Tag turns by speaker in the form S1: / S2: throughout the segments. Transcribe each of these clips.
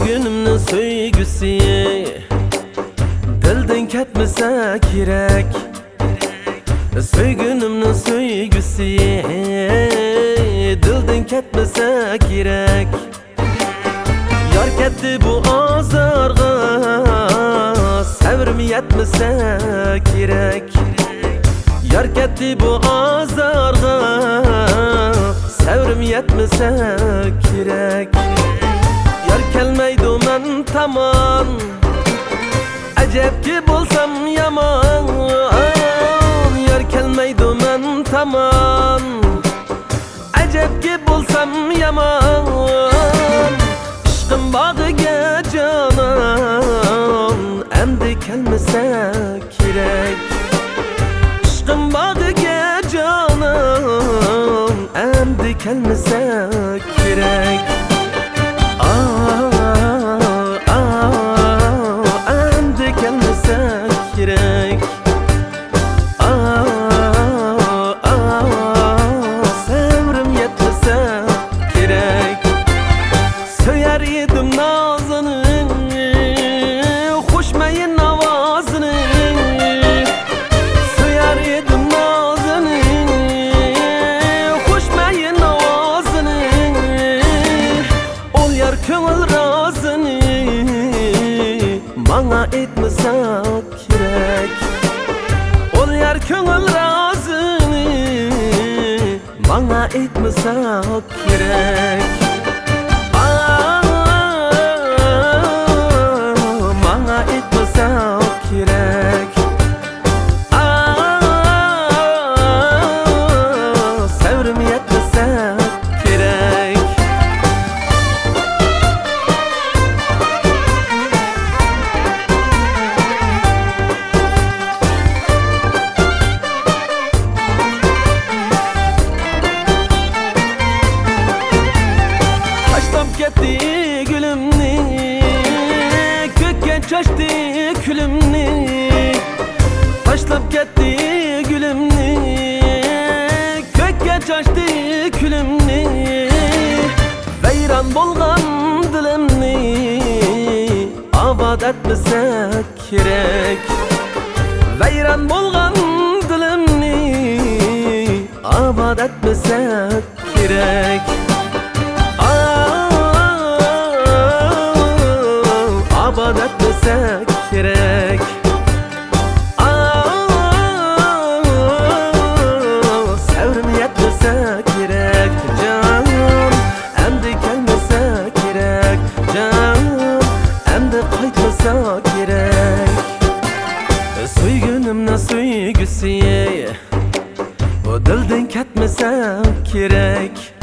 S1: Söygünümnün söygüsü Dilden ketmese kirek. Söygünümnün söygüsü Dilden ketmese kirek. Yar ketdi bu azarga. Sevrim yetmese kirek. Yar ketdi bu azarga. Sevrim yetmese kirek bulsam yaman Yar kelmeydu men tamam Acep ki bulsam yaman Işkın bağıga canan Emdi kelmese kirek Işkın bağıga canan Emdi kelmese kirek Bana etmese kirek Ol yer köngül razını Bana etmese kirek Çaştı külümni Taşlap gitti gülümni Kökken çaştı külümni Veyran bolgan dilimni Abad etmesek kirek Veyran bolgan dilimni Abad etmesek kirek etmesek gerek. Sevrim yetmese gerek canım. Endi gelmese gerek canım. Endi kaytmasa gerek. Söygünümne söygüsü O dilden ketmese gerek.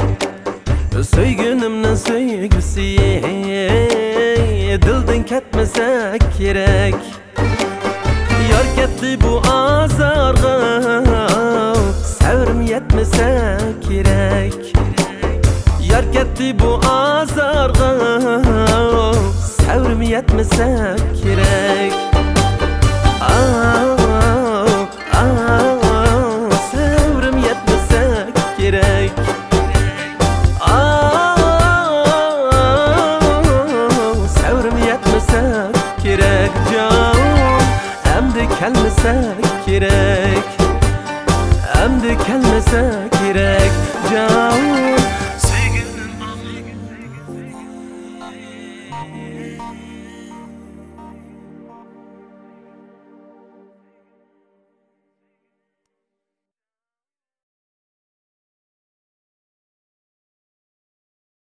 S1: Söygüsü Dilden ketmese gerek. Yar ketdi bu azarga Sevrim yetmese gerek. Yar ketdi bu azarga Sevrim yetmese gerek gerek canım kelmese gerek. Emdi kelmese gerek. Canım